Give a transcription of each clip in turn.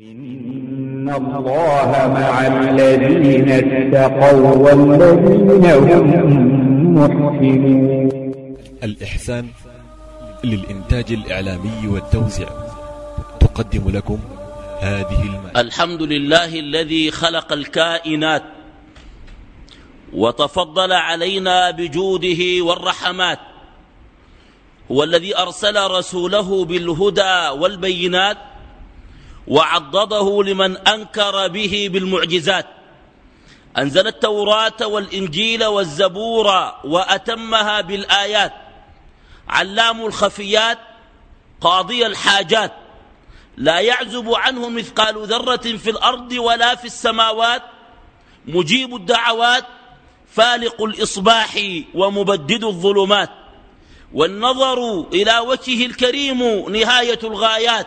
إن الله مع الذين اتقوا والذين هم محسنون الإحسان للإنتاج الإعلامي والتوزيع. تقدم لكم هذه المادة. الحمد لله الذي خلق الكائنات وتفضل علينا بجوده والرحمات. هو الذي أرسل رسوله بالهدى والبينات وعضده لمن أنكر به بالمعجزات. أنزل التوراة والإنجيل والزبور وأتمها بالآيات. علام الخفيات قاضي الحاجات. لا يعزب عنه مثقال ذرة في الأرض ولا في السماوات. مجيب الدعوات فالق الإصباح ومبدد الظلمات. والنظر إلى وجهه الكريم نهاية الغايات.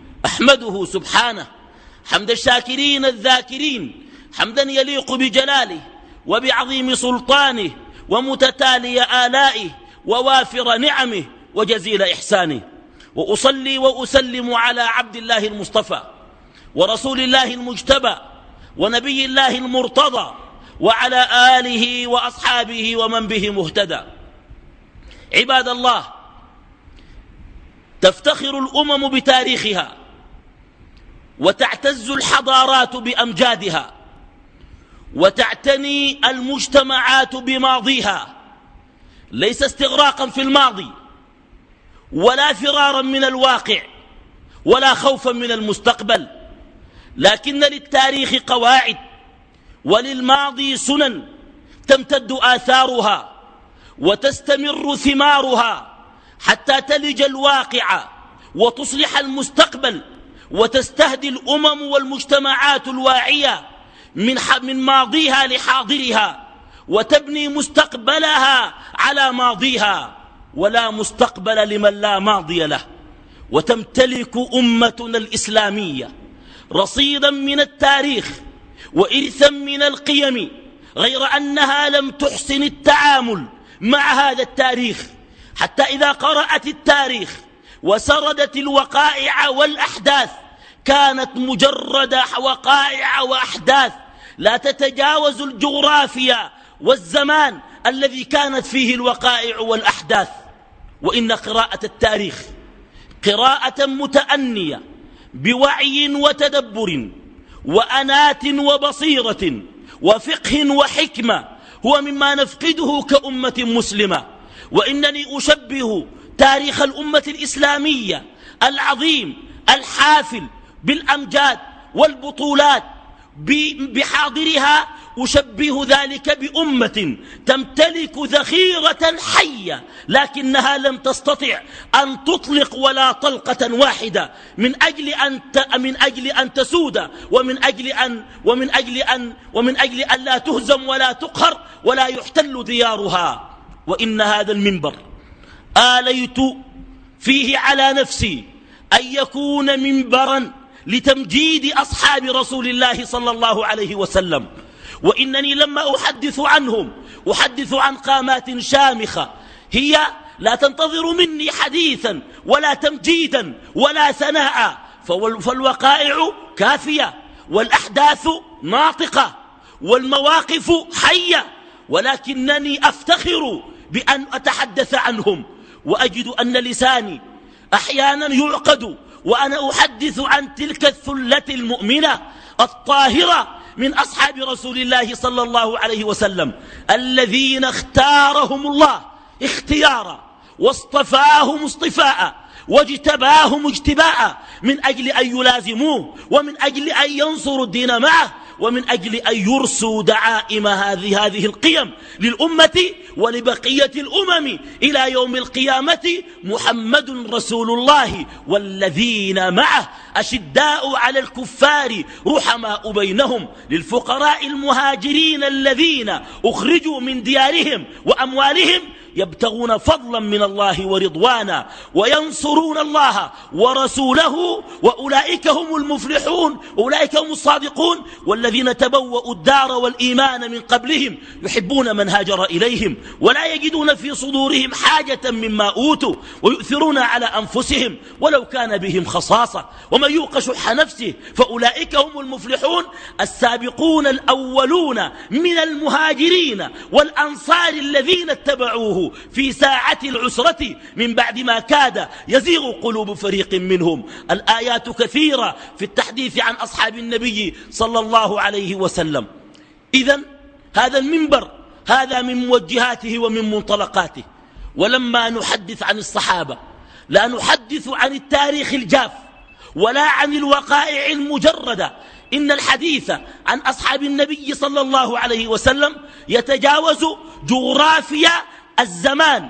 أحمده سبحانه حمد الشاكرين الذاكرين حمدا يليق بجلاله وبعظيم سلطانه ومتتالي آلائه ووافر نعمه وجزيل إحسانه. وأصلي وأسلم على عبد الله المصطفى ورسول الله المجتبى ونبي الله المرتضى وعلى آله وأصحابه ومن به مهتدى. عباد الله تفتخر الأمم بتاريخها وتعتز الحضارات بأمجادها وتعتني المجتمعات بماضيها ليس استغراقا في الماضي ولا فرارا من الواقع ولا خوفا من المستقبل لكن للتاريخ قواعد وللماضي سنن تمتد آثارها وتستمر ثمارها حتى تلج الواقع وتصلح المستقبل وتستهدي الأمم والمجتمعات الواعية من, من ماضيها لحاضرها وتبني مستقبلها على ماضيها ولا مستقبل لمن لا ماضي له. وتمتلك أمتنا الإسلامية رصيدا من التاريخ وإرثا من القيم غير أنها لم تحسن التعامل مع هذا التاريخ. حتى إذا قرأت التاريخ وسردت الوقائع والأحداث. كانت مجرد وقائع وأحداث. لا تتجاوز الجغرافيا والزمان الذي كانت فيه الوقائع والأحداث. وإن قراءة التاريخ قراءة متأنية بوعي وتدبر وأنات وبصيرة وفقه وحكمة هو مما نفقده كأمة مسلمة. وإنني أشبه تاريخ الأمة الإسلامية العظيم الحافل بالأمجاد والبطولات بحاضرها أشبه ذلك بأمة تمتلك ذخيرة حية لكنها لم تستطع أن تطلق ولا طلقة واحدة من أجل أن من أجل أن تسود ومن أجل أن ومن أجل أن ومن أجل أن لا تهزم ولا تقهر ولا يحتل ديارها وإن هذا المنبر آليت فيه على نفسي أن يكون منبرا لتمجيد أصحاب رسول الله صلى الله عليه وسلم. وإنني لما أحدث عنهم أحدث عن قامات شامخة هي لا تنتظر مني حديثا ولا تمجيدا ولا ثناء فالوقائع كافية والأحداث ناطقة والمواقف حية ولكنني أفتخر بأن أتحدث عنهم. وأجد أن لساني أحيانا يعقد وأنا أحدث عن تلك الثلة المؤمنة الطاهرة من أصحاب رسول الله صلى الله عليه وسلم الذين اختارهم الله اختيارا واصطفاهم اصطفاء واجتباهم اجتباء من أجل أن يلازموه ومن أجل أن ينصروا الدين معه ومن أجل أن يرسوا دعائم هذه هذه القيم للأمة ولبقية الأمم إلى يوم القيامة محمد رسول الله والذين معه أشداء على الكفار رحماء بينهم للفقراء المهاجرين الذين أخرجوا من ديارهم وأموالهم يبتغون فضلا من الله ورضوانا وينصرون الله ورسوله وأولئك هم المفلحون أولئك هم الصادقون والذين تبوأوا الدار والإيمان من قبلهم يحبون من هاجر إليهم ولا يجدون في صدورهم حاجة مما أوتوا ويؤثرون على أنفسهم ولو كان بهم خصاصة. ومن يوق شح نفسه فأولئك هم المفلحون السابقون الأولون من المهاجرين والأنصار الذين اتبعوه. في ساعة العسرة من بعد ما كاد يزيغ قلوب فريق منهم. الآيات كثيرة في التحديث عن أصحاب النبي صلى الله عليه وسلم. إذا هذا المنبر هذا من موجهاته ومن منطلقاته. ولما نحدث عن الصحابة لا نحدث عن التاريخ الجاف ولا عن الوقائع المجردة. إن الحديث عن أصحاب النبي صلى الله عليه وسلم يتجاوز جغرافيا الزمان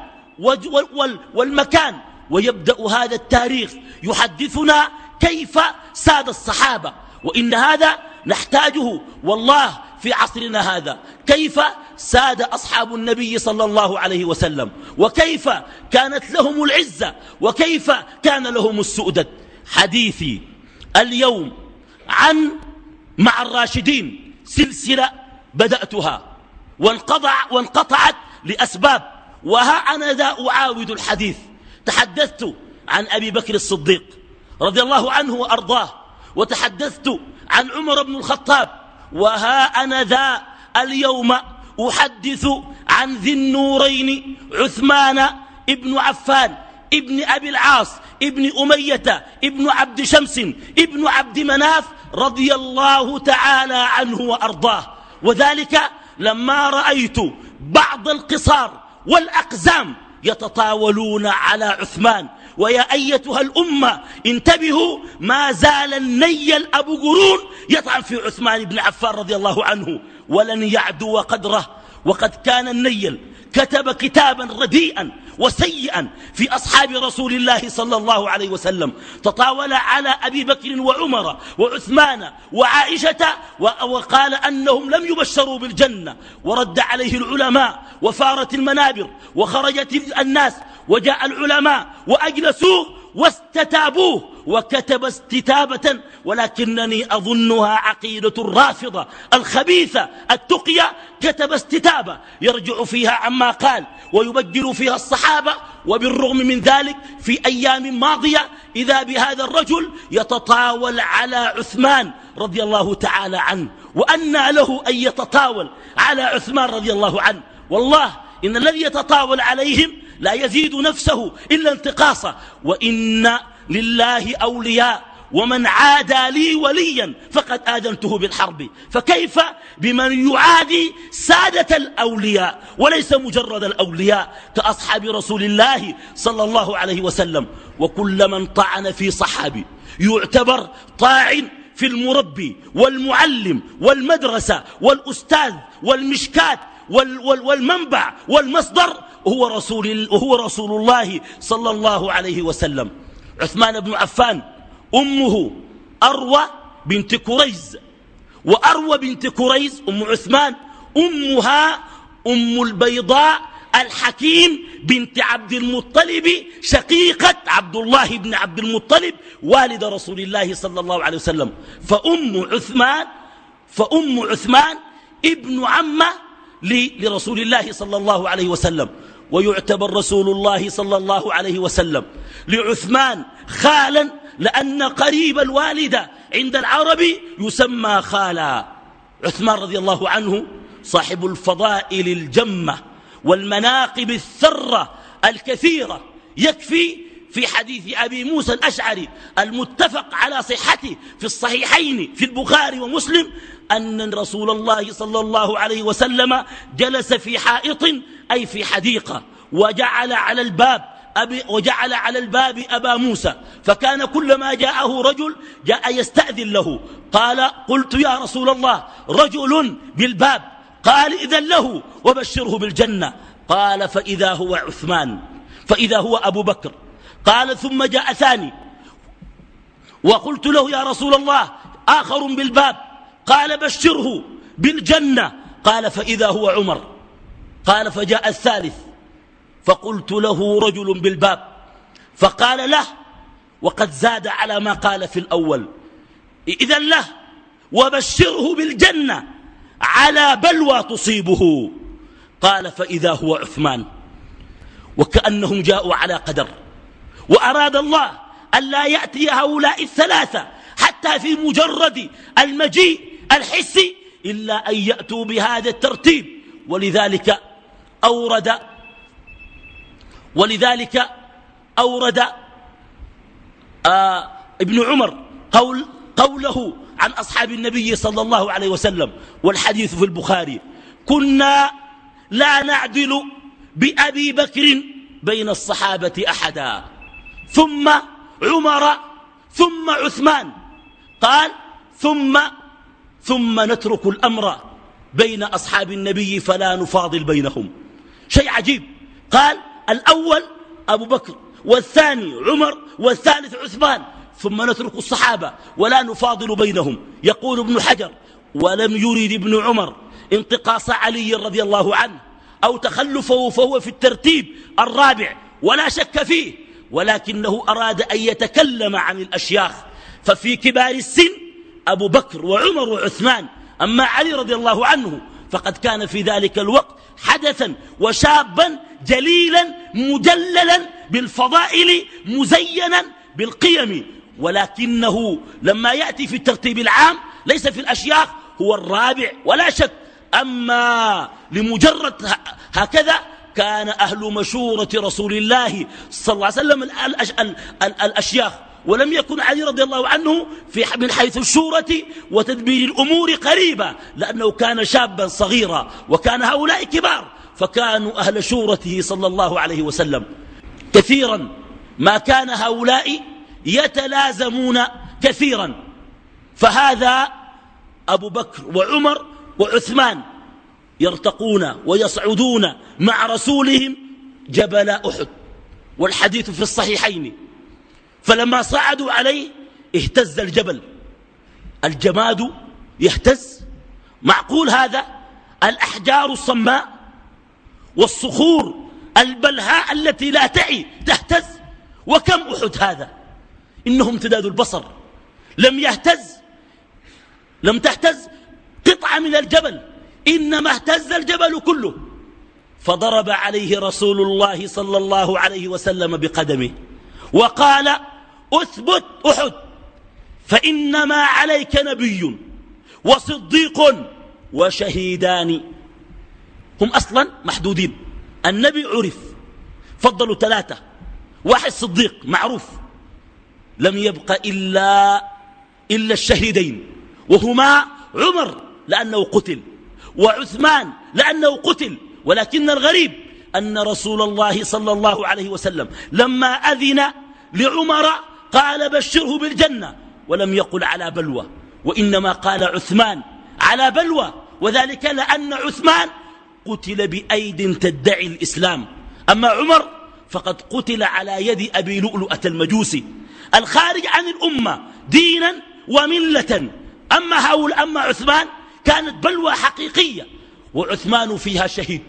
والمكان ويبدأ هذا التاريخ يحدثنا كيف ساد الصحابة. وإن هذا نحتاجه والله في عصرنا هذا. كيف ساد أصحاب النبي صلى الله عليه وسلم. وكيف كانت لهم العزة. وكيف كان لهم السؤدد. حديثي اليوم عن مع الراشدين سلسلة بدأتها. وانقطع وانقطعت لأسباب. وها أنا ذا أعاود الحديث. تحدثت عن أبي بكر الصديق رضي الله عنه وأرضاه. وتحدثت عن عمر بن الخطاب. وها أنا ذا اليوم أحدث عن ذي النورين عثمان ابن عفان ابن أبي العاص ابن أمية ابن عبد شمس ابن عبد مناف رضي الله تعالى عنه وأرضاه. وذلك لما رأيت بعض القصار والأقزام يتطاولون على عثمان. ويا أيتها الأمة انتبهوا ما زال النيل أبو قرون يطعن في عثمان بن عفان رضي الله عنه. ولن يعدو قدره. وقد كان النيل كتب كتابا رديئا وسيئا في أصحاب رسول الله صلى الله عليه وسلم. تطاول على أبي بكر وعمر وعثمان وعائشة وقال أنهم لم يبشروا بالجنة. ورد عليه العلماء وفارت المنابر وخرجت الناس وجاء العلماء وأجلسوه واستتابوه وكتب استتابة ولكنني أظنها عقيدة الرافضة الخبيثة التقية كتب استتابة يرجع فيها عما قال ويبدل فيها الصحابة وبالرغم من ذلك في أيام ماضية إذا بهذا الرجل يتطاول على عثمان رضي الله تعالى عنه وأنى له أن يتطاول على عثمان رضي الله عنه. والله إن الذي يتطاول عليهم لا يزيد نفسه إلا انتقاصا. وإن لله أولياء ومن عادى لي وليا فقد آذنته بالحرب. فكيف بمن يعادي سادة الأولياء وليس مجرد الأولياء كأصحاب رسول الله صلى الله عليه وسلم. وكل من طعن في صحابي يعتبر طاعن في المربي والمعلم والمدرسة والأستاذ والمشكات والمنبع والمصدر هو رسول, هو رسول الله صلى الله عليه وسلم. عثمان بن عفان أمه أروى بنت كريز. وأروى بنت كريز أم عثمان أمها أم البيضاء الحكيم بنت عبد المطلب شقيقة عبد الله بن عبد المطلب والد رسول الله صلى الله عليه وسلم. فأم عثمان فأم عثمان ابن عمة لرسول الله صلى الله عليه وسلم. ويعتبر رسول الله صلى الله عليه وسلم لعثمان خالا لأن قريب الوالدة عند العرب يسمى خالا. عثمان رضي الله عنه صاحب الفضائل الجمة والمناقب الثرة الكثيرة. يكفي في حديث أبي موسى الأشعري المتفق على صحته في الصحيحين في البخاري ومسلم أن رسول الله صلى الله عليه وسلم جلس في حائط أي في حديقة وجعل على الباب أبي وجعل على الباب أبا موسى فكان كلما جاءه رجل جاء يستأذن له قال قلت يا رسول الله رجل بالباب. قال إذن له وبشره بالجنة. قال فإذا هو عثمان فإذا هو أبو بكر. قال ثم جاء ثاني. وقلت له يا رسول الله آخر بالباب. قال بشره بالجنة. قال فإذا هو عمر. قال فجاء الثالث فقلت له رجل بالباب فقال له وقد زاد على ما قال في الأول إذا له وبشره بالجنة على بلوى تصيبه قال فإذا هو عثمان وكأنهم جاءوا على قدر وأراد الله أن لا يأتي هؤلاء الثلاثة حتى في مجرد المجيء الحسي إلا أن يأتوا بهذا الترتيب ولذلك أورد. ولذلك أورد آه ابن عمر قول قوله عن أصحاب النبي صلى الله عليه وسلم والحديث في البخاري كنا لا نعدل بأبي بكر بين الصحابة أحدا. ثم عمر ثم عثمان. قال ثم ثم نترك الأمر بين أصحاب النبي فلا نفاضل بينهم. شيء عجيب. قال الأول أبو بكر والثاني عمر والثالث عثمان. ثم نترك الصحابة ولا نفاضل بينهم. يقول ابن حجر ولم يرد ابن عمر انتقاص علي رضي الله عنه أو تخلفه فهو في الترتيب الرابع ولا شك فيه. ولكنه أراد أن يتكلم عن الأشياخ. ففي كبار السن أبو بكر وعمر وعثمان أما علي رضي الله عنه فقد كان في ذلك الوقت حدثا وشابا جليلا مجللا بالفضائل مزينا بالقيم. ولكنه لما يأتي في الترتيب العام ليس في الأشياخ هو الرابع ولا شك. أما لمجرد هكذا كان أهل مشورة رسول الله صلى الله عليه وسلم الأشياخ. ولم يكن علي رضي الله عنه في من حيث الشورة وتدبير الأمور قريبة لأنه كان شابا صغيرا وكان هؤلاء كبار فكانوا أهل شورته صلى الله عليه وسلم. كثيرا ما كان هؤلاء يتلازمون كثيرا. فهذا أبو بكر وعمر وعثمان يرتقون ويصعدون مع رسولهم جبل أحد. والحديث في الصحيحين. فلما صعدوا عليه اهتز الجبل. الجماد يهتز. معقول هذا؟ الأحجار الصماء والصخور البلهاء التي لا تعي تهتز. وكم أحد هذا؟ إنه امتداد البصر. لم يهتز. لم تهتز. قطعة من الجبل. إنما اهتز الجبل كله. فضرب عليه رسول الله صلى الله عليه وسلم بقدمه. وقال أثبت أحد. فإنما عليك نبي وصديق وشهيدان. هم أصلا محدودين. النبي عرف. فضلوا ثلاثة. واحد صديق معروف. لم يبق إلا إلا الشهيدين. وهما عمر لأنه قتل وعثمان لأنه قتل. ولكن الغريب أن رسول الله صلى الله عليه وسلم لما أذن لعمر قال بشره بالجنة ولم يقل على بلوى وإنما قال عثمان على بلوى وذلك لأن عثمان قتل بأيد تدعي الإسلام. أما عمر فقد قتل على يد أبي لؤلؤة المجوسي. الخارج عن الأمة دينا وملة. أما هؤل أما عثمان كانت بلوى حقيقية وعثمان فيها شهيد.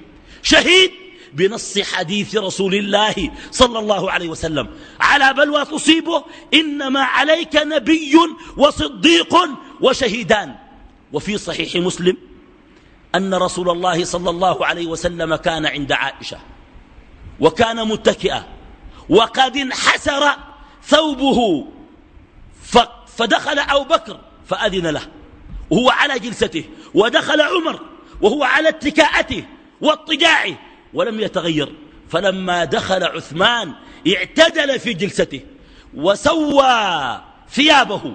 شهيد بنص حديث رسول الله صلى الله عليه وسلم. على بلوى تصيبه إنما عليك نبي وصديق وشهيدان. وفي صحيح مسلم أن رسول الله صلى الله عليه وسلم كان عند عائشة وكان متكئا وقد انحسر ثوبه. فدخل أبو بكر فأذن له. وهو على جلسته. ودخل عمر. وهو على اتكاءته واضطجاعه. ولم يتغير. فلما دخل عثمان اعتدل في جلسته وسوى ثيابه.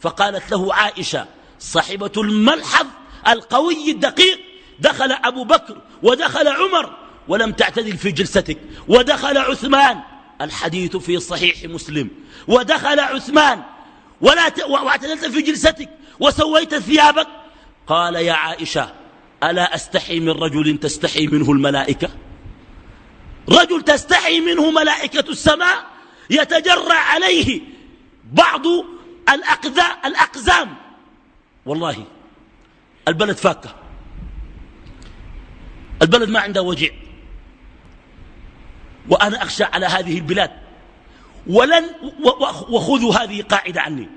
فقالت له عائشة صاحبة الملحظ القوي الدقيق دخل أبو بكر ودخل عمر ولم تعتدل في جلستك ودخل عثمان. الحديث في صحيح مسلم. ودخل عثمان ولا. واعتدلت في جلستك وسويت ثيابك. قال يا عائشة ألا أستحي من رجل تستحي منه الملائكة؟ رجل تستحي منه ملائكة السماء يتجرع عليه بعض الأقزام. والله البلد فاكة. البلد ما عنده وجع. وأنا أخشى على هذه البلاد. ولن وخذوا هذه قاعدة عني.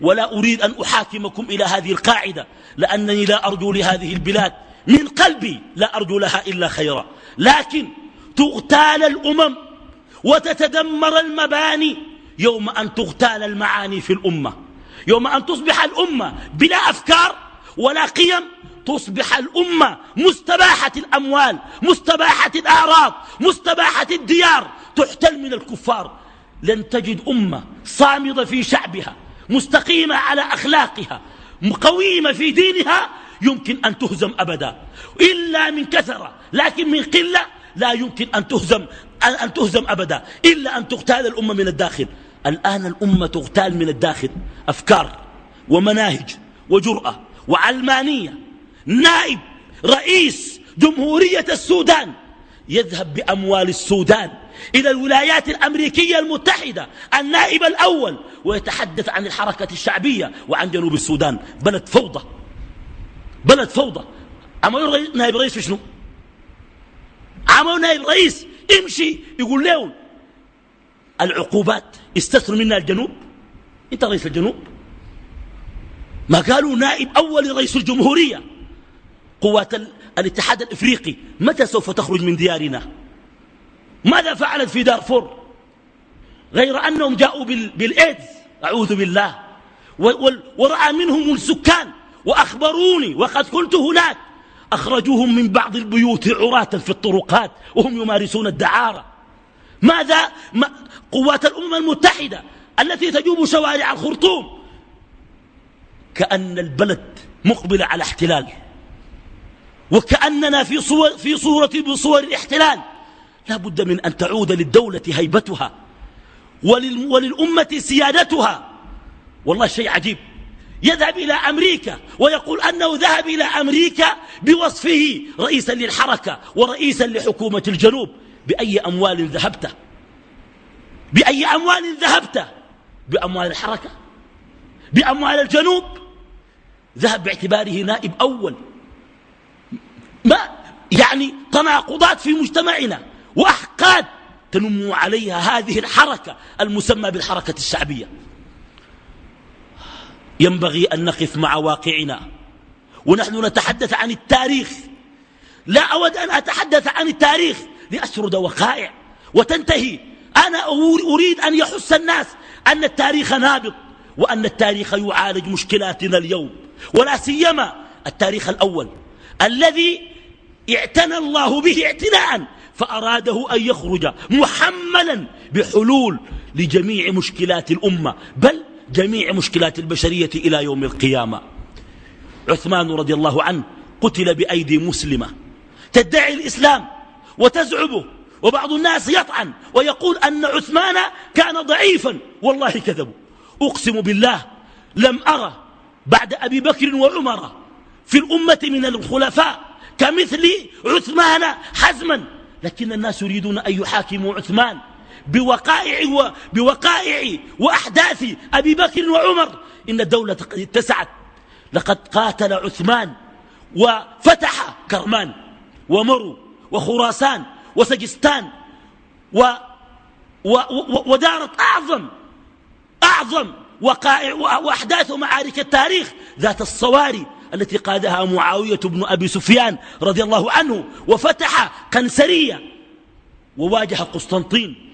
ولا أريد أن أحاكمكم إلى هذه القاعدة لأنني لا أرجو لهذه البلاد. من قلبي لا أرجو لها إلا خيرا. لكن تغتال الأمم وتتدمر المباني يوم أن تغتال المعاني في الأمة. يوم أن تصبح الأمة بلا أفكار ولا قيم تصبح الأمة مستباحة الأموال مستباحة الأعراض مستباحة الديار. تحتل من الكفار. لن تجد أمة صامدة في شعبها. مستقيمة على أخلاقها قويمة في دينها يمكن أن تهزم أبدا. إلا من كثرة لكن من قلة لا يمكن أن تهزم أن تهزم أبدا. إلا أن تغتال الأمة من الداخل. الآن الأمة تغتال من الداخل. أفكار ومناهج وجرأة وعلمانية. نائب رئيس جمهورية السودان يذهب بأموال السودان إلى الولايات الأمريكية المتحدة النائب الأول ويتحدث عن الحركة الشعبية وعن جنوب السودان. بلد فوضى. بلد فوضى. عملوا نائب رئيس في شنو؟ عملوا نائب رئيس امشي يقول لهم العقوبات استثنوا منها الجنوب. أنت رئيس الجنوب. ما قالوا نائب أول لرئيس الجمهورية. قوات الاتحاد الإفريقي متى سوف تخرج من ديارنا؟ ماذا فعلت في دارفور؟ غير أنهم جاءوا بالإيدز أعوذ بالله. ورأى منهم السكان وأخبروني وقد كنت هناك. أخرجوهم من بعض البيوت عراة في الطرقات وهم يمارسون الدعارة. ماذا ما قوات الأمم المتحدة التي تجوب شوارع الخرطوم؟ كأن البلد مقبل على احتلال. وكأننا في صور في صورة بصور الاحتلال. لا بد من أن تعود للدولة هيبتها وللأمة سيادتها. والله شيء عجيب. يذهب إلى أمريكا ويقول أنه ذهب إلى أمريكا بوصفه رئيسا للحركة ورئيسا لحكومة الجنوب. بأي أموال ذهبت؟ بأي أموال ذهبت؟ بأموال الحركة؟ بأموال الجنوب؟ ذهب باعتباره نائب أول. ما يعني تناقضات في مجتمعنا وأحقاد تنم عليها هذه الحركة المسمى بالحركة الشعبية. ينبغي أن نقف مع واقعنا ونحن نتحدث عن التاريخ. لا أود أن أتحدث عن التاريخ لأسرد وقائع وتنتهي. أنا أريد أن يحس الناس أن التاريخ نابض وأن التاريخ يعالج مشكلاتنا اليوم. ولا سيما التاريخ الأول. الذي اعتنى الله به اعتناء فأراده أن يخرج محملا بحلول لجميع مشكلات الأمة بل جميع مشكلات البشرية إلى يوم القيامة. عثمان رضي الله عنه قتل بأيدي مسلمة. تدعي الإسلام وتزعبه وبعض الناس يطعن ويقول أن عثمان كان ضعيفا والله كذبوا. أقسم بالله لم أرى بعد أبي بكر وعمر في الأمة من الخلفاء كمثل عثمان حزما. لكن الناس يريدون أن يحاكموا عثمان بوقائع, و بوقائع وأحداث أبي بكر وعمر. إن الدولة قد اتسعت. لقد قاتل عثمان وفتح كرمان ومرو وخراسان وسجستان و و و ودارت أعظم أعظم وقائع وأحداث معارك التاريخ ذات الصواري التي قادها معاوية بن أبي سفيان رضي الله عنه وفتح قنسرية وواجه قسطنطين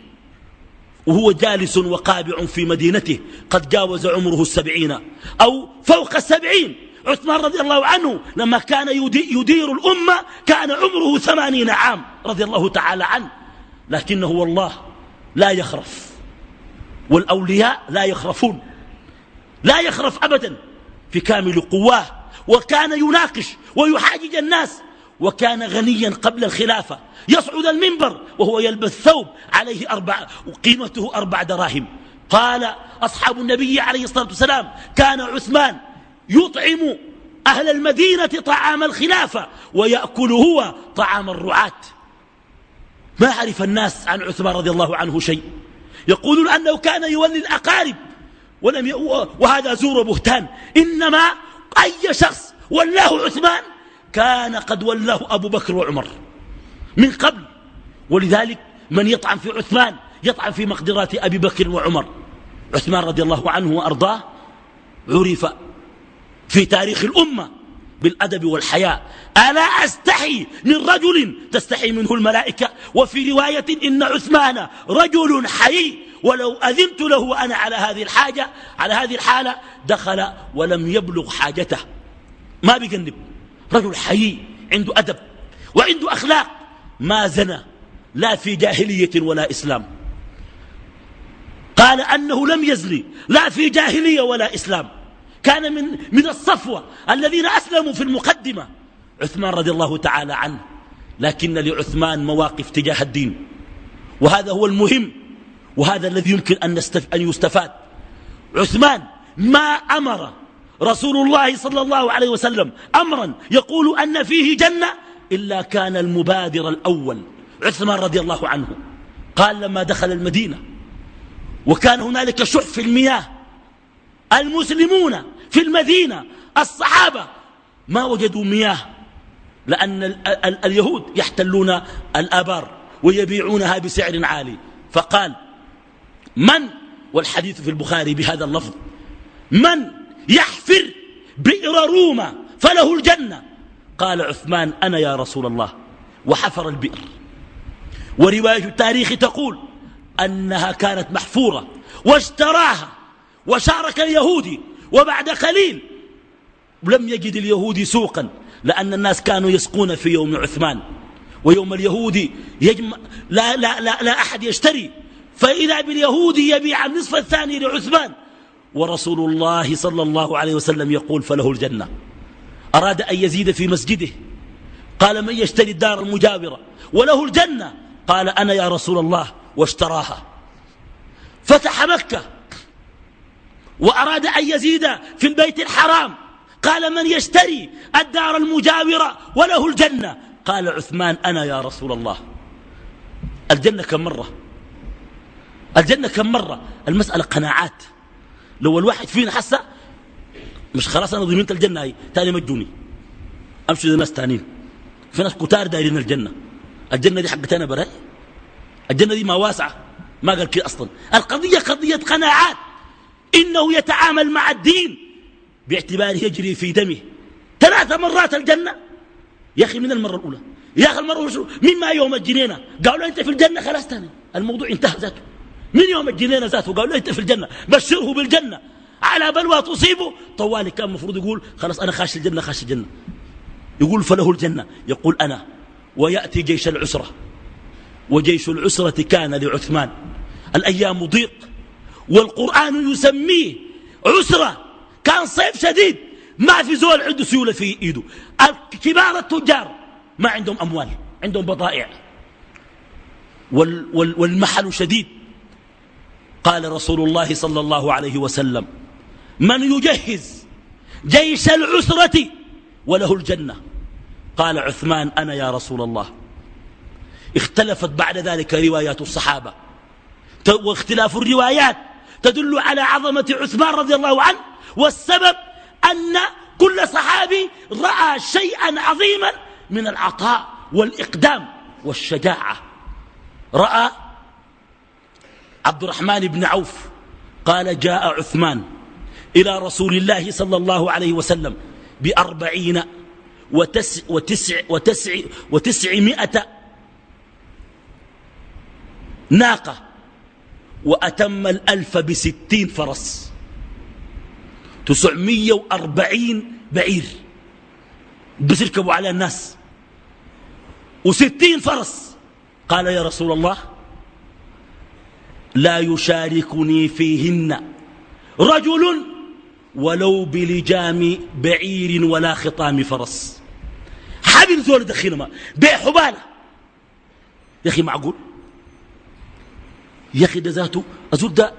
وهو جالس وقابع في مدينته قد جاوز عمره السبعين أو فوق السبعين. عثمان رضي الله عنه لما كان يدير الأمة كان عمره ثمانين عام رضي الله تعالى عنه. لكنه والله لا يخرف والأولياء لا يخرفون لا يخرف أبدا في كامل قواه. وكان يناقش ويحاجج الناس وكان غنيا قبل الخلافة يصعد المنبر وهو يلبس ثوب عليه أربع قيمته أربع دراهم. قال أصحاب النبي عليه الصلاة والسلام كان عثمان يطعم أهل المدينة طعام الخلافة ويأكل هو طعام الرعاة. ما عرف الناس عن عثمان رضي الله عنه شيء. يقولون أنه كان يولي الأقارب ولم. وهذا زور بهتان. إنما أي شخص ولاه عثمان كان قد ولاه أبو بكر وعمر من قبل. ولذلك من يطعن في عثمان يطعن في مقدرات أبي بكر وعمر. عثمان رضي الله عنه وأرضاه عرف في تاريخ الأمة بالأدب والحياء ألا أستحي من رجل تستحي منه الملائكة؟ وفي رواية إن عثمان رجل حي ولو أذنت له أنا على هذه الحاجة على هذه الحالة دخل ولم يبلغ حاجته. ما بيجنب. رجل حي عنده أدب وعنده أخلاق. ما زنى. لا في جاهلية ولا إسلام. قال أنه لم يزني. لا في جاهلية ولا إسلام. كان من, من الصفوة الذين أسلموا في المقدمة. عثمان رضي الله تعالى عنه. لكن لعثمان مواقف تجاه الدين. وهذا هو المهم. وهذا الذي يمكن أن, أن يستفاد. عثمان ما أمر رسول الله صلى الله عليه وسلم أمرا يقول أن فيه جنة إلا كان المبادر الأول. عثمان رضي الله عنه قال لما دخل المدينة وكان هنالك شح في المياه. المسلمون في المدينة الصحابة ما وجدوا مياه لأن ال ال اليهود يحتلون الآبار ويبيعونها بسعر عالي. فقال من والحديث في البخاري بهذا اللفظ من يحفر بئر روما فله الجنة قال عثمان أنا يا رسول الله وحفر البئر ورواية التاريخ تقول أنها كانت محفورة واشتراها وشارك اليهودي وبعد قليل لم يجد اليهودي سوقا لأن الناس كانوا يسقون في يوم عثمان ويوم اليهودي يجمع لا, لا, لا, لا أحد يشتري فإذا باليهودي يبيع النصف الثاني لعثمان. ورسول الله صلى الله عليه وسلم يقول فله الجنة. أراد أن يزيد في مسجده. قال من يشتري الدار المجاورة؟ وله الجنة. قال أنا يا رسول الله واشتراها. فتح مكة. وأراد أن يزيد في البيت الحرام. قال من يشتري الدار المجاورة؟ وله الجنة. قال عثمان أنا يا رسول الله. الجنة كم مرة؟ الجنة كم مرة؟ المسألة قناعات. لو الواحد فينا حسه مش خلاص أنا ضمنت الجنة هي تاني مجوني أمشي لناس تانيين. في ناس كتار دايرين الجنة. الجنة دي حقتنا براي الجنة دي ما واسعة ما قال كده أصلا. القضية قضية قناعات. إنه يتعامل مع الدين باعتباره يجري في دمه. ثلاث مرات الجنة. يا أخي من المرة الأولى؟ يا أخي المرة الأولى مما يوم الجنينة. قالوا أنت في الجنة خلاص تاني. الموضوع انتهى ذاته. من يوم الجنينة ذاته؟ قالوا أنت في الجنة بشره بالجنة. على بلوى تصيبه. طوالي كان المفروض يقول خلاص أنا خاش الجنة خاش الجنة. يقول فله الجنة. يقول أنا ويأتي جيش العسرة. وجيش العسرة كان لعثمان. الأيام ضيق. والقرآن يسميه عسرة. كان صيف شديد. ما في زول عنده سيولة في إيده. كبار التجار ما عندهم أموال عندهم بضائع. وال وال والمحل شديد. قال رسول الله صلى الله عليه وسلم من يجهز جيش العسرة وله الجنة؟ قال عثمان أنا يا رسول الله. اختلفت بعد ذلك روايات الصحابة. واختلاف الروايات تدل على عظمة عثمان رضي الله عنه والسبب أن كل صحابي رأى شيئا عظيما من العطاء والإقدام والشجاعة. رأى عبد الرحمن بن عوف قال جاء عثمان إلى رسول الله صلى الله عليه وسلم بأربعين وتسع, وتسع, وتسع, وتسعمائة ناقة وأتم الألف بستين فرس. تسعمية وأربعين بعير. بس يركبوا على الناس. وستين فرس. قال يا رسول الله لا يشاركني فيهن رجل ولو بلجام بعير ولا خطام فرس. حبل زول دخينه ما. بيع حبالة. يا أخي معقول؟ يا أخي ده ذاته أزول ده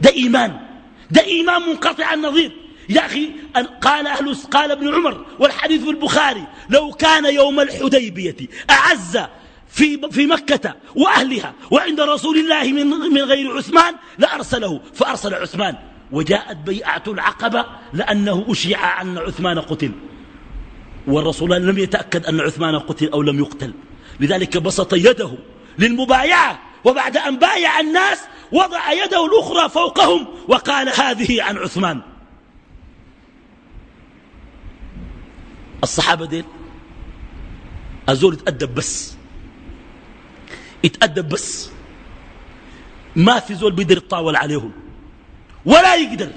ده, إيمان. ده إيمان منقطع النظير يا أخي قال أهل قال ابن عمر والحديث في البخاري لو كان يوم الحديبية أعز في في مكة وأهلها. وعند رسول الله من من غير عثمان لأرسله. فأرسل عثمان. وجاءت بيعة العقبة لأنه أشيع أن عثمان قتل. والرسول لم يتأكد أن عثمان قتل أو لم يقتل. لذلك بسط يده للمبايعة. وبعد أن بايع الناس وضع يده الأخرى فوقهم. وقال هذه عن عثمان. الصحابة دين أزول يتأدب بس. يتأدب بس. ما في زول بيقدر يتطاول عليهم. ولا يقدر.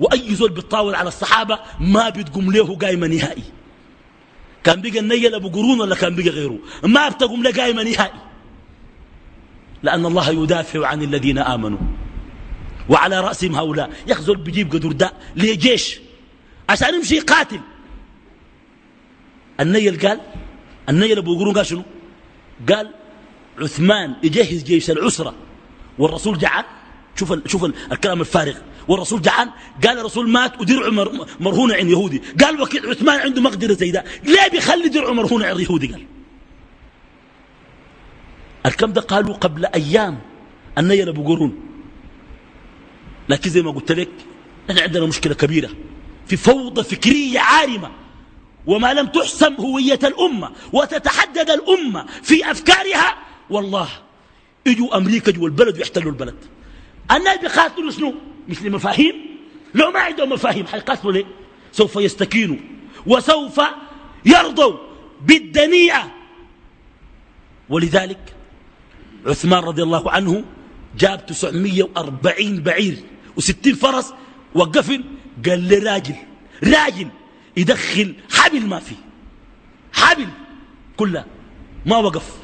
وأي زول بيتطاول على الصحابة ما بتقوم له قايمة نهائي. كان بقى النيل أبو قرون ولا كان بقى غيره؟ ما بتقوم له قايمة نهائي. لأن الله يدافع عن الذين آمنوا. وعلى رأسهم هؤلاء. يخزل بيجيب قدر داء ليجيش عشان يمشي قاتل النيل قال النيل أبو قرون قال شنو؟ قال عثمان يجهز جيش العسرة والرسول جعان شوف شوف ال الكلام الفارغ. والرسول جعان قال الرسول مات ودرعه مرهونة عند يهودي. قال وكيل عثمان عنده مقدرة زي ده. ليه بيخلي درعه مرهونة عند يهودي؟ قال. الكم ده قالوا قبل أيام. النيل أبو قرون. لكن زي ما قلت لك نحن عندنا مشكلة كبيرة. في فوضى فكرية عارمة. وما لم تحسم هوية الأمة وتتحدد الأمة في أفكارها والله يجوا أمريكا جوا البلد ويحتلوا البلد. الناس بيقاتلوا شنو؟ مثل مفاهيم؟ لو ما عندهم مفاهيم حيقاتلوا ليه؟ سوف يستكينوا وسوف يرضوا بالدنيئة ولذلك عثمان رضي الله عنه جاب 940 بعير و60 فرس وقفل قال لي راجل راجل يدخل حبل ما في حبل كلها ما وقف.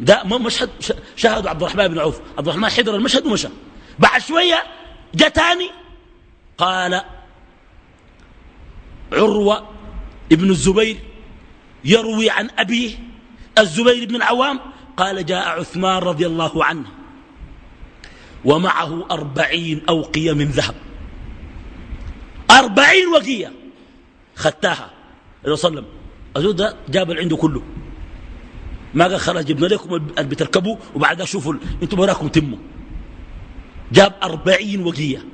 ده مشهد شاهدوا عبد الرحمن بن عوف. عبد الرحمن حضر المشهد ومشى بعد شوية جاء تاني قال عروة ابن الزبير يروي عن أبيه الزبير بن العوام قال جاء عثمان رضي الله عنه ومعه أربعين أوقية من ذهب. أربعين وقية خدتها صلى الله عليه وسلم. ده جاب عنده كله. ما قال خلاص جبنا لكم اللي بتركبوا وبعدها شوفوا أنتم وراكم تموا. جاب أربعين وقية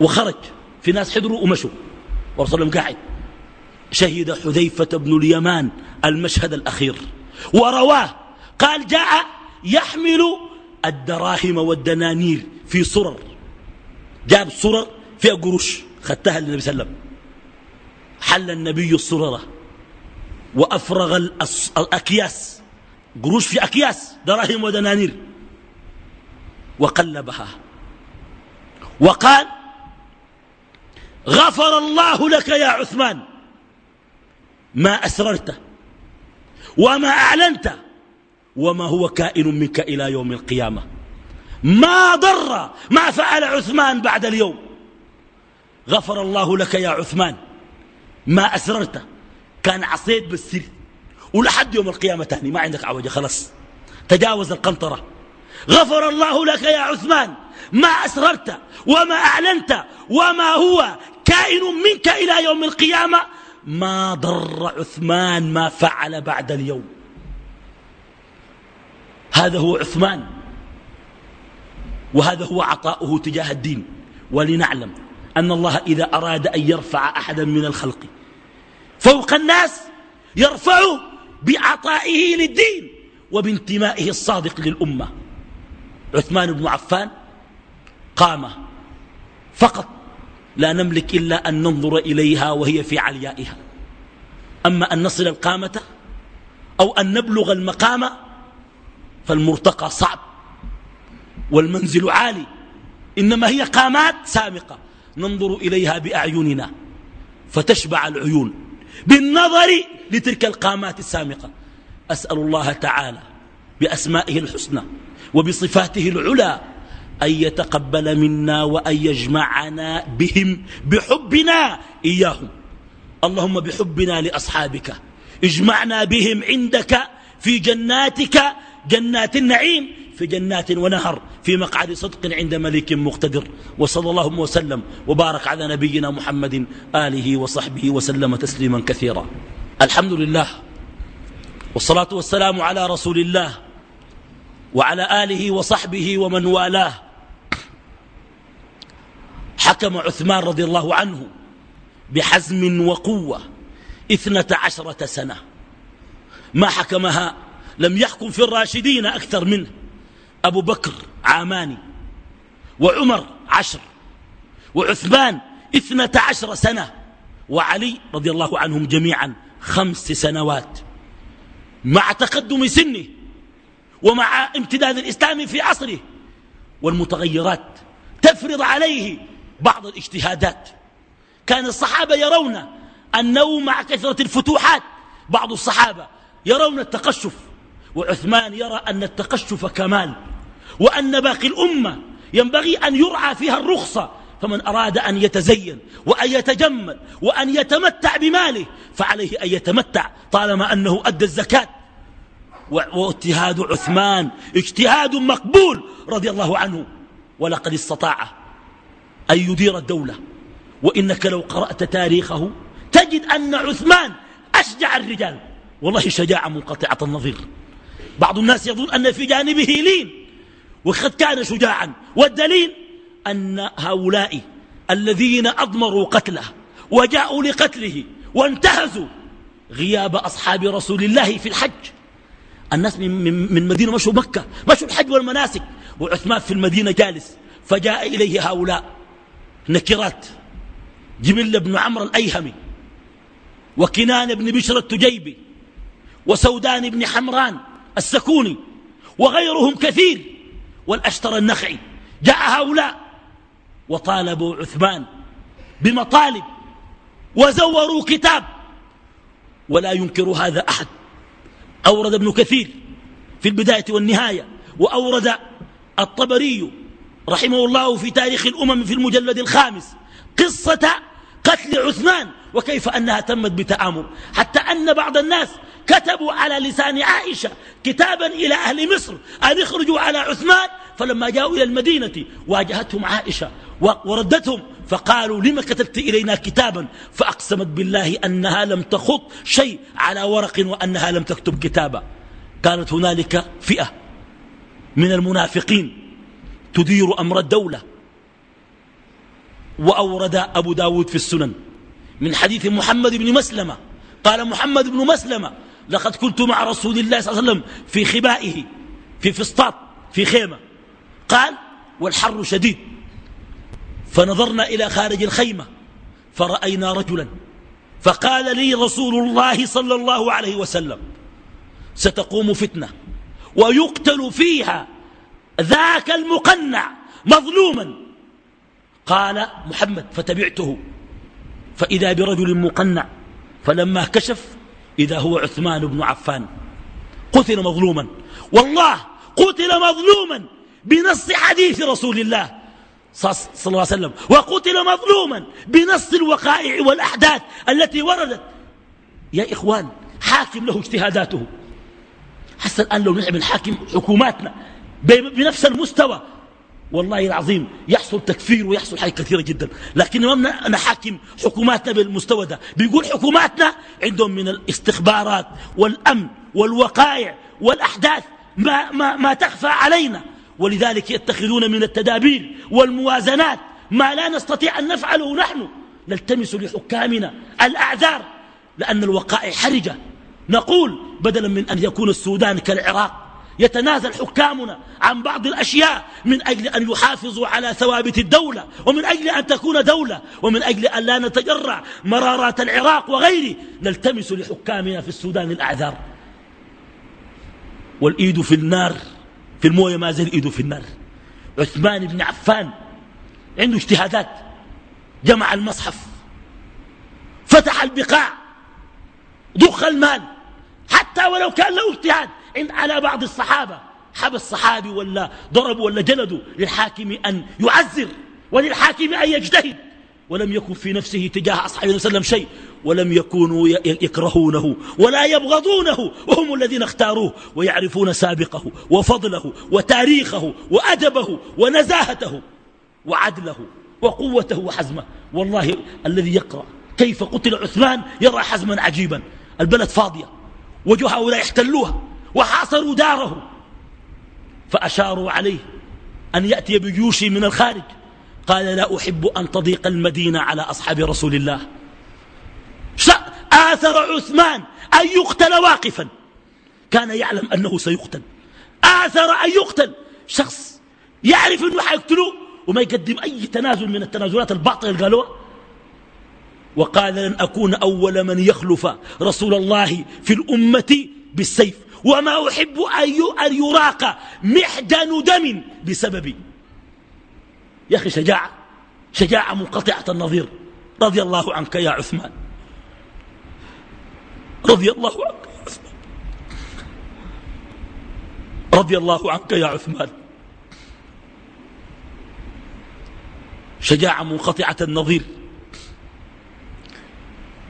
وخرج. في ناس حضروا ومشوا. والرسول صلى قاعد. شهد حذيفة بن اليمان المشهد الأخير. ورواه. قال جاء يحمل الدراهم والدنانير في صرر. جاب صرر فيها قروش. خدتها للنبي صلى الله عليه وسلم. حل النبي الصررة وأفرغ الأكياس. قروش في أكياس دراهم ودنانير. وقلبها. وقال غفر الله لك يا عثمان. ما أسررت وما أعلنت وما هو كائن منك إلى يوم القيامة. ما ضر ما فعل عثمان بعد اليوم. غفر الله لك يا عثمان. ما أسررت. كان عصيت بالسر. ولحد يوم القيامة تاني ما عندك عوجة خلاص. تجاوز القنطرة. غفر الله لك يا عثمان. ما أسررت وما أعلنت وما هو كائن منك إلى يوم القيامة. ما ضر عثمان ما فعل بعد اليوم. هذا هو عثمان. وهذا هو عطاؤه تجاه الدين. ولنعلم أن الله إذا أراد أن يرفع أحدا من الخلق فوق الناس يرفعه بعطائه للدين وبانتمائه الصادق للأمة. عثمان بن عفان قام فقط لا نملك إلا أن ننظر إليها وهي في عليائها. أما أن نصل القامة أو أن نبلغ المقام فالمرتقى صعب والمنزل عالي. إنما هي قامات سامقة. ننظر إليها بأعيننا فتشبع العيون. بالنظر لتلك القامات السامقة. أسأل الله تعالى بأسمائه الحسنى وبصفاته العلى أن يتقبل منا وأن يجمعنا بهم بحبنا إياهم. اللهم بحبنا لأصحابك. اجمعنا بهم عندك في جناتك جنات النعيم. في جنات ونهر في مقعد صدق عند ملك مقتدر. وصلى الله وسلم وبارك على نبينا محمد آله وصحبه وسلم تسليما كثيرا. الحمد لله والصلاة والسلام على رسول الله وعلى آله وصحبه ومن والاه. حكم عثمان رضي الله عنه بحزم وقوة اثنة عشرة سنة. ما حكمها؟ لم يحكم في الراشدين أكثر منه. أبو بكر عاماني وعمر عشر وعثمان اثنة عشر سنة وعلي رضي الله عنهم جميعا خمس سنوات. مع تقدم سنه ومع امتداد الإسلام في عصره والمتغيرات تفرض عليه بعض الاجتهادات. كان الصحابة يرون أنه مع كثرة الفتوحات بعض الصحابة يرون التقشف. وعثمان يرى أن التقشف كمال وأن باقي الأمة ينبغي أن يرعى فيها الرخصة فمن أراد أن يتزين وأن يتجمل وأن يتمتع بماله فعليه أن يتمتع طالما أنه أدى الزكاة. واجتهاد عثمان اجتهاد مقبول رضي الله عنه ولقد استطاع أن يدير الدولة. وإنك لو قرأت تاريخه تجد أن عثمان أشجع الرجال. والله شجاعة منقطعة النظير. بعض الناس يظن أن في جانبه لين وقد كان شجاعا. والدليل أن هؤلاء الذين أضمروا قتله وجاءوا لقتله وانتهزوا غياب أصحاب رسول الله في الحج. الناس من, من, مدينة مشوا مكة مشوا الحج والمناسك وعثمان في المدينة جالس فجاء إليه هؤلاء نكرات جمل بن عمرو الأيهمي وكنان بن بشر التجيبي وسودان بن حمران السكوني وغيرهم كثير والأشتر النخعي. جاء هؤلاء وطالبوا عثمان بمطالب وزوروا كتاب. ولا ينكر هذا أحد. أورد ابن كثير في البداية والنهاية وأورد الطبري رحمه الله في تاريخ الأمم في المجلد الخامس قصة قتل عثمان وكيف أنها تمت بتآمر. حتى أن بعض الناس كتبوا على لسان عائشة كتابا إلى أهل مصر أن يخرجوا على عثمان. فلما جاءوا إلى المدينة واجهتهم عائشة وردتهم فقالوا لما كتبت إلينا كتابا؟ فأقسمت بالله أنها لم تخط شيء على ورق وأنها لم تكتب كتابا. كانت هنالك فئة من المنافقين تدير أمر الدولة. وأورد أبو داود في السنن من حديث محمد بن مسلمة قال محمد بن مسلمة لقد كنت مع رسول الله صلى الله عليه وسلم في خبائه في فسطاط في خيمة. قال والحر شديد. فنظرنا إلى خارج الخيمة فرأينا رجلا. فقال لي رسول الله صلى الله عليه وسلم ستقوم فتنة ويقتل فيها ذاك المقنع مظلوما. قال محمد فتبعته. فإذا برجل مقنع فلما كشف إذا هو عثمان بن عفان. قتل مظلوما. والله قتل مظلوما بنص حديث رسول الله صلى الله عليه وسلم. وقتل مظلوما بنص الوقائع والأحداث التي وردت. يا إخوان حاكم له اجتهاداته. حتى الآن لو نعمل حاكم حكوماتنا بنفس المستوى والله العظيم يحصل تكفير ويحصل حاجات كثيرة جدا. لكن ما نحاكم حكوماتنا بالمستوى ده. بيقول حكوماتنا عندهم من الاستخبارات والأمن والوقائع والأحداث ما, ما, ما تخفى علينا. ولذلك يتخذون من التدابير والموازنات ما لا نستطيع أن نفعله نحن. نلتمس لحكامنا الأعذار. لأن الوقائع حرجة. نقول بدلا من أن يكون السودان كالعراق. يتنازل حكامنا عن بعض الأشياء من أجل أن يحافظوا على ثوابت الدولة ومن أجل أن تكون دولة ومن أجل أن لا نتجرع مرارات العراق وغيره. نلتمس لحكامنا في السودان الأعذار. والإيد في النار في الموية ما زال ايده في النار. عثمان بن عفان عنده اجتهادات جمع المصحف فتح البقاع ضخ المال. حتى ولو كان له اجتهاد عند على بعض الصحابة حبس صحابي ولا ضرب ولا جلدوا للحاكم أن يعزر وللحاكم أن يجتهد. ولم يكن في نفسه تجاه أصحابه وسلم شيء ولم يكونوا يكرهونه ولا يبغضونه وهم الذين اختاروه ويعرفون سابقه وفضله وتاريخه وأدبه ونزاهته وعدله وقوته وحزمه. والله الذي يقرأ كيف قتل عثمان يرى حزما عجيبا. البلد فاضية وجه هؤلاء احتلوها. وحاصروا داره. فأشاروا عليه أن يأتي بجيوش من الخارج. قال لا أحب أن تضيق المدينة على أصحاب رسول الله. آثر عثمان أن يقتل واقفا. كان يعلم أنه سيقتل. آثر أن يقتل. شخص يعرف أنه حيقتلوه وما يقدم أي تنازل من التنازلات الباطلة اللي قالوها. وقال لن أكون أول من يخلف رسول الله في الأمة بالسيف. وما أحب أن يراق محدن دم بسببي يا أخي شجاعة شجاعة منقطعة النظير. رضي الله عنك يا عثمان. رضي الله عنك يا عثمان. رضي الله عنك يا عثمان. شجاعة منقطعة النظير.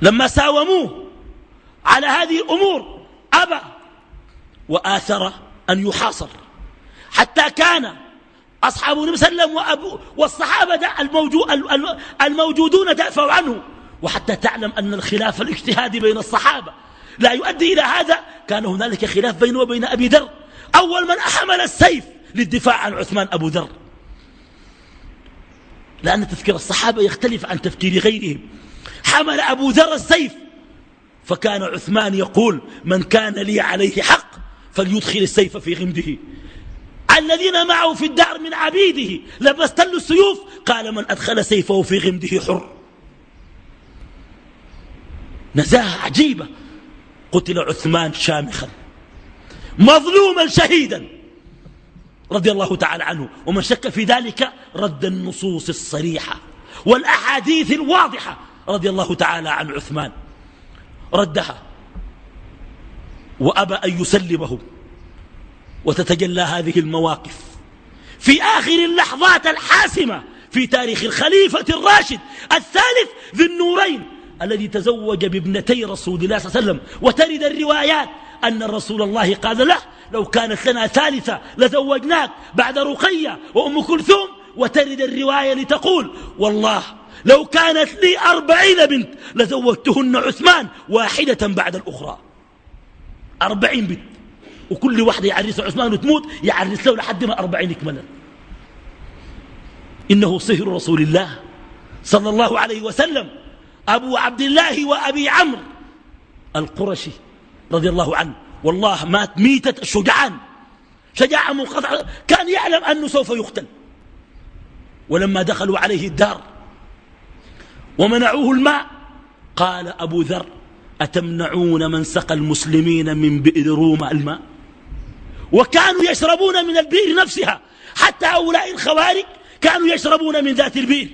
لما ساوموه على هذه الأمور أبى وآثر أن يحاصر. حتى كان أصحاب النبي صلى الله عليه وسلم والصحابة الموجودون دافعوا عنه. وحتى تعلم أن الخلاف الاجتهادي بين الصحابة لا يؤدي إلى هذا. كان هنالك خلاف بينه وبين أبي ذر. أول من أحمل السيف للدفاع عن عثمان أبو ذر. لأن تفكير الصحابة يختلف عن تفكير غيرهم. حمل أبو ذر السيف فكان عثمان يقول من كان لي عليه حق فليدخل السيف في غمده. الذين معه في الدار من عبيده لما استلوا السيوف. قال من أدخل سيفه في غمده حر. نزاهة عجيبة. قتل عثمان شامخا. مظلوما شهيدا. رضي الله تعالى عنه. ومن شك في ذلك رد النصوص الصريحة والأحاديث الواضحة. رضي الله تعالى عن عثمان. ردها. وأبى أن يسلمهم وتتجلى هذه المواقف. في آخر اللحظات الحاسمة في تاريخ الخليفة الراشد الثالث ذي النورين الذي تزوج بابنتي رسول الله صلى الله عليه وسلم. وترد الروايات أن رسول الله قال له لو كانت لنا ثالثة لزوجناك بعد رقية وأم كلثوم. وترد الرواية لتقول والله لو كانت لي أربعين بنت لزوجتهن عثمان واحدة بعد الأخرى. أربعين بنت وكل واحدة يعرس عثمان وتموت يعرس له لحد ما أربعين يكملا إنه صهر رسول الله صلى الله عليه وسلم. أبو عبد الله وأبي عمرو القرشي رضي الله عنه. والله مات ميتة الشجعان شجاعة منقطعة. كان يعلم أنه سوف يقتل. ولما دخلوا عليه الدار ومنعوه الماء قال أبو ذر أتمنعون من سقى المسلمين من بئر روما الماء؟ وكانوا يشربون من البئر نفسها حتى هؤلاء الخوارج كانوا يشربون من ذات البئر.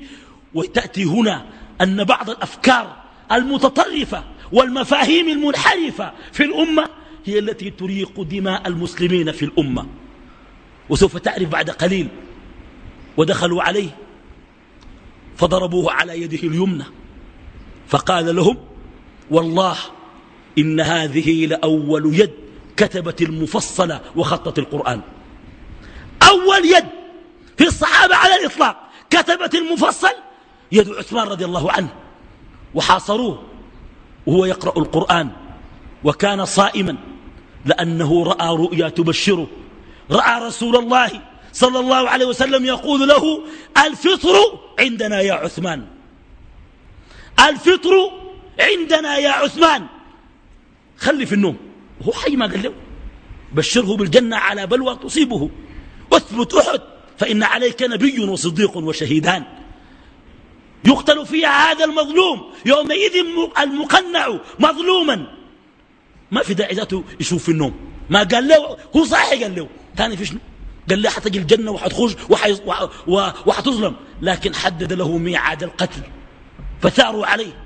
وتأتي هنا أن بعض الأفكار المتطرفة والمفاهيم المنحرفة في الأمة هي التي تريق دماء المسلمين في الأمة. وسوف تعرف بعد قليل ودخلوا عليه فضربوه على يده اليمنى فقال لهم والله إن هذه لأول يد كتبت المفصلة وخطت القرآن. أول يد في الصحابة على الإطلاق كتبت المفصل يد عثمان رضي الله عنه وحاصروه وهو يقرأ القرآن وكان صائما لأنه رأى رؤيا تبشره. رأى رسول الله صلى الله عليه وسلم يقول له الفطر عندنا يا عثمان الفطر عندنا يا عثمان. خلي في النوم. هو حي ما قال له؟ بشره بالجنة على بلوى تصيبه. واثبت أحد فإن عليك نبي وصديق وشهيدان. يقتل فيها هذا المظلوم. يومئذ المقنع مظلوما. ما في داعي ذاته يشوف في النوم. ما قال له؟ هو صحيح قال له. ثاني في شنو؟ قال له حتجي الجنة وحتخش وحتظلم. لكن حدد له ميعاد القتل. فثاروا عليه.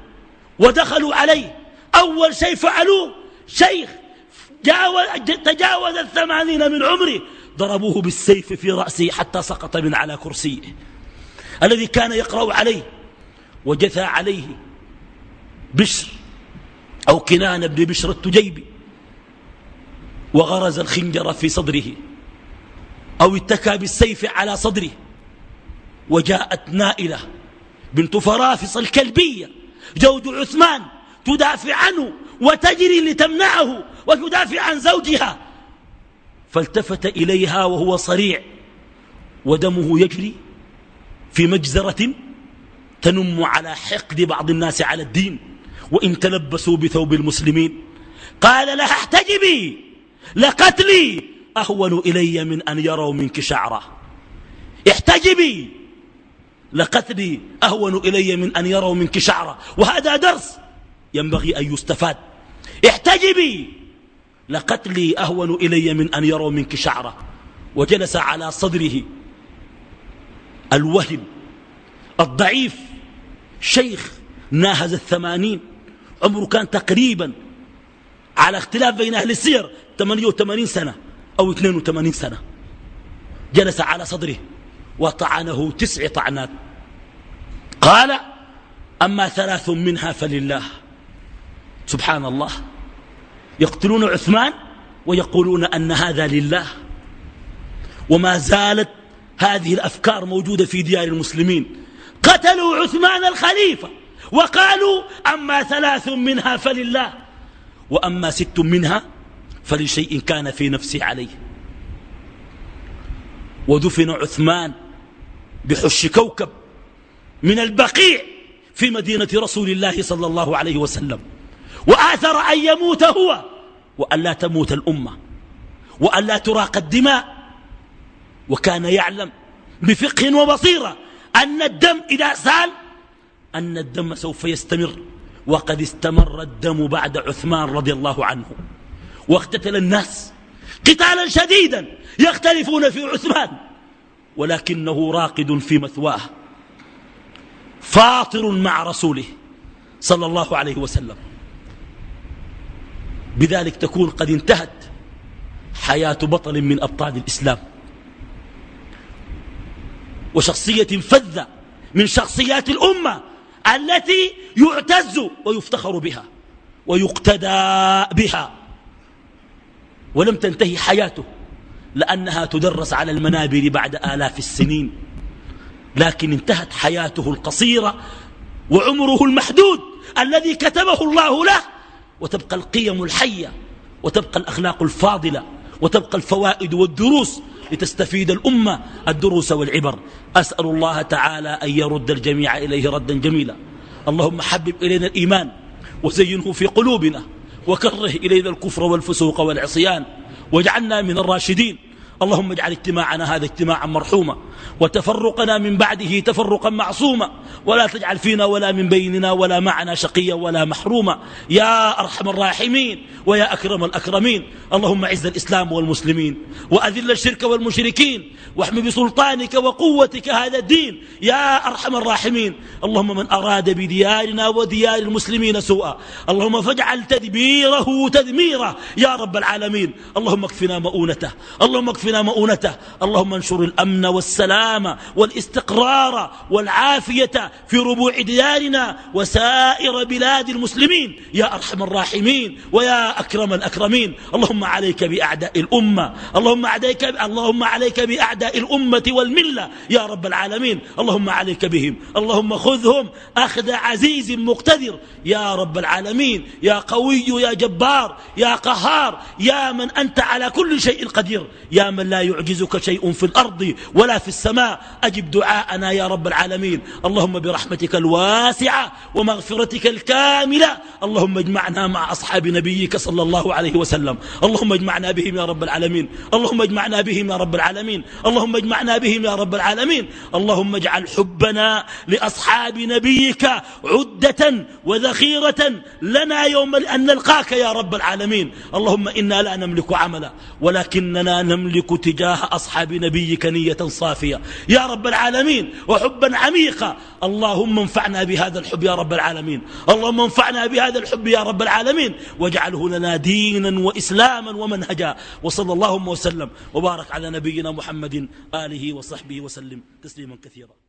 ودخلوا عليه. أول شيء فعلوه. شيخ تجاوز الثمانين من عمره. ضربوه بالسيف في رأسه حتى سقط من على كرسيه. الذي كان يقرأ عليه. وجثى عليه بشر. أو كنان بن بشر التجيبي. وغرز الخنجر في صدره. أو اتكى بالسيف على صدره. وجاءت نائلة بنت فرافص الكلبية. جوج عثمان تدافع عنه وتجري لتمنعه وتدافع عن زوجها. فالتفت إليها وهو صريع ودمه يجري في مجزرة تنم على حقد بعض الناس على الدين وإن تلبسوا بثوب المسلمين. قال لها أحتجبي لقتلي أهون إلي من أن يروا منك شعرة. احتجبي لقتلي أهون إلي من أن يروا منك شعرة وهذا درس ينبغي أن يستفاد. احتجبي. لقتلي أهون إلي من أن يروا منك شعرة وجلس على صدره الوهن الضعيف شيخ ناهز الثمانين. عمره كان تقريبا على اختلاف بين أهل السير 88 سنة أو 82 سنة. جلس على صدره. وطعنه تسع طعنات. قال أما ثلاث منها فلله. سبحان الله يقتلون عثمان ويقولون أن هذا لله. وما زالت هذه الأفكار موجودة في ديار المسلمين. قتلوا عثمان الخليفة وقالوا أما ثلاث منها فلله. وأما ست منها فلشيء كان في نفسي عليه. ودفن عثمان بحش كوكب من البقيع في مدينة رسول الله صلى الله عليه وسلم. وآثر أن يموت هو وأن لا تموت الأمة وأن لا تراق الدماء. وكان يعلم بفقه وبصيرة أن الدم إذا سال أن الدم سوف يستمر. وقد استمر الدم بعد عثمان رضي الله عنه. واقتتل الناس قتالا شديدا يختلفون في عثمان. ولكنه راقد في مثواه فاطر مع رسوله صلى الله عليه وسلم. بذلك تكون قد انتهت حياة بطل من أبطال الإسلام. وشخصية فذة من شخصيات الأمة التي يعتز ويفتخر بها ويقتدى بها. ولم تنتهي حياته. لأنها تدرس على المنابر بعد آلاف السنين. لكن انتهت حياته القصيرة وعمره المحدود الذي كتبه الله له. وتبقى القيم الحية وتبقى الأخلاق الفاضلة وتبقى الفوائد والدروس لتستفيد الأمة. الدروس والعبر. أسأل الله تعالى أن يرد الجميع إليه ردا جميلا. اللهم حبب إلينا الإيمان وزينه في قلوبنا وكره إلينا الكفر والفسوق والعصيان واجعلنا من الراشدين. اللهم اجعل اجتماعنا هذا اجتماعا مرحوما وتفرقنا من بعده تفرقا معصوما ولا تجعل فينا ولا من بيننا ولا معنا شقيا ولا محروما يا أرحم الراحمين ويا أكرم الأكرمين. اللهم عز الإسلام والمسلمين وأذل الشرك والمشركين واحمي بسلطانك وقوتك هذا الدين يا أرحم الراحمين. اللهم من أراد بديارنا وديار المسلمين سوءا اللهم فاجعل تدبيره تدميرا يا رب العالمين. اللهم اكفنا مؤونته اللهم اكفنا مؤونته. اللهم انشر الأمن والسلام السلام والاستقرار والعافية في ربوع ديارنا وسائر بلاد المسلمين. يا أرحم الراحمين ويا أكرم الأكرمين. اللهم عليك بأعداء الأمة. اللهم عليك, اللهم عليك بأعداء الأمة والملة. يا رب العالمين. اللهم عليك بهم. اللهم خذهم أخذ عزيز مقتدر. يا رب العالمين. يا قوي يا جبار يا قهار يا من أنت على كل شيء قدير. يا من لا يعجزك شيء في الأرض ولا في السماء. أجب دعاءنا يا رب العالمين. اللهم برحمتك الواسعة ومغفرتك الكاملة. اللهم اجمعنا مع أصحاب نبيك صلى الله عليه وسلم. اللهم اجمعنا بهم يا رب العالمين. اللهم اجمعنا بهم يا رب العالمين. اللهم اجمعنا بهم يا رب العالمين. اللهم اجعل حبنا لأصحاب نبيك عدة وذخيرة لنا يوم أن نلقاك يا رب العالمين. اللهم إنا لا نملك عملا ولكننا نملك تجاه أصحاب نبيك نية صافية. يا رب العالمين وحبا عميقا. اللهم انفعنا بهذا الحب يا رب العالمين. اللهم انفعنا بهذا الحب يا رب العالمين. واجعله لنا دينا وإسلاما ومنهجا. وصلى اللهم وسلم وبارك على نبينا محمد آله وصحبه وسلم تسليما كثيرا.